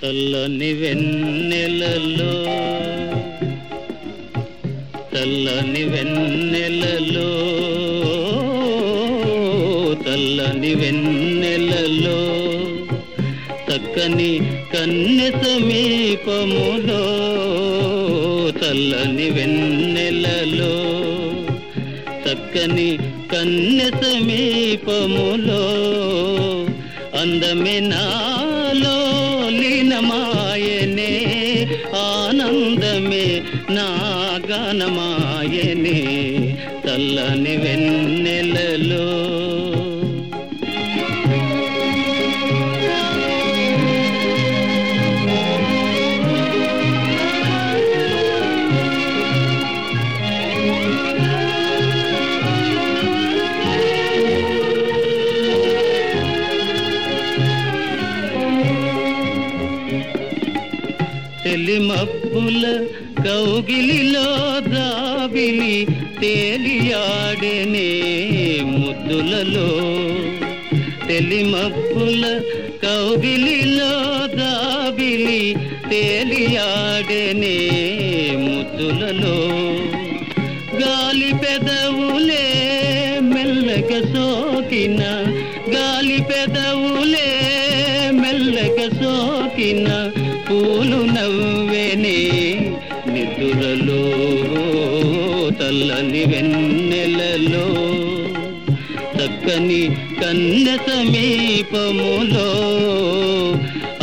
చల్లని వెన్నెలలో చల్లని వెన్నెలలో చల్లని వెన్నెలలో చక్కని కన్నె సమీపములో చల్లని వెన్నెలలో చక్కని కన్నె సమీపములో అందమే నాలో లీనమాయనే ఆనందమే నా గానమాయనే తల్లని వెన్నెలలో తెలిమబ్బుల కౌగిలిలో దాబిలి తేలియాడనే ముద్దులలో. తెలిమబ్బుల కౌగిలిలో దాబిలి తేలియాడనే ముద్దులలో. గాలి పెదవులే మెల్లగ సోకిన గాలి పెదవులే మెల్లగ సోకిన పూలు నవ్వు నిద్దులలో తల్లని వెన్నెలలో చక్కని కన్న సమీపములో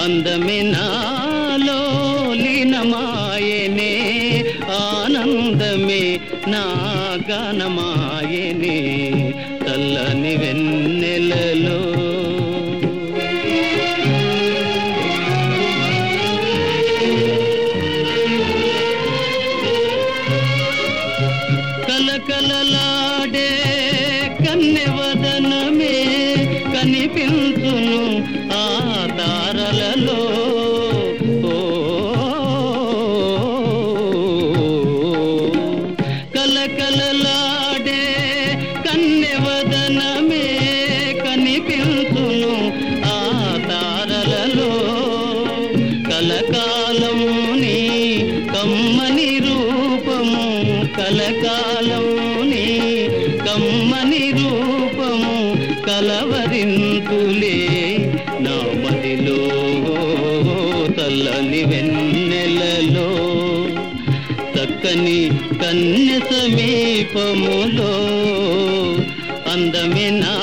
అందమే నాలో లీనమాయనే ఆనందమే నా గణమాయనే తల్లని వెన్న కలకలలాడే కన్నెవదనమే కనిపించును ఆ తారలలో కలకాలము కమ్మని రూపము కలవరింతులే. నా మదిలో తల్లని వెన్నెలలో చక్కని కన్య సమీపములో అందమే నా